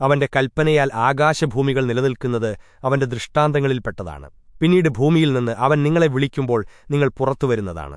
അവന്റെ കൽപ്പനയാൽ ആകാശഭൂമികൾ നിലനിൽക്കുന്നത് അവന്റെ ദൃഷ്ടാന്തങ്ങളിൽപ്പെട്ടതാണ്. പിന്നീട് ഭൂമിയിൽ നിന്ന് അവൻ നിങ്ങളെ വിളിക്കുമ്പോൾ നിങ്ങൾ പുറത്തുവരുന്നതാണ്.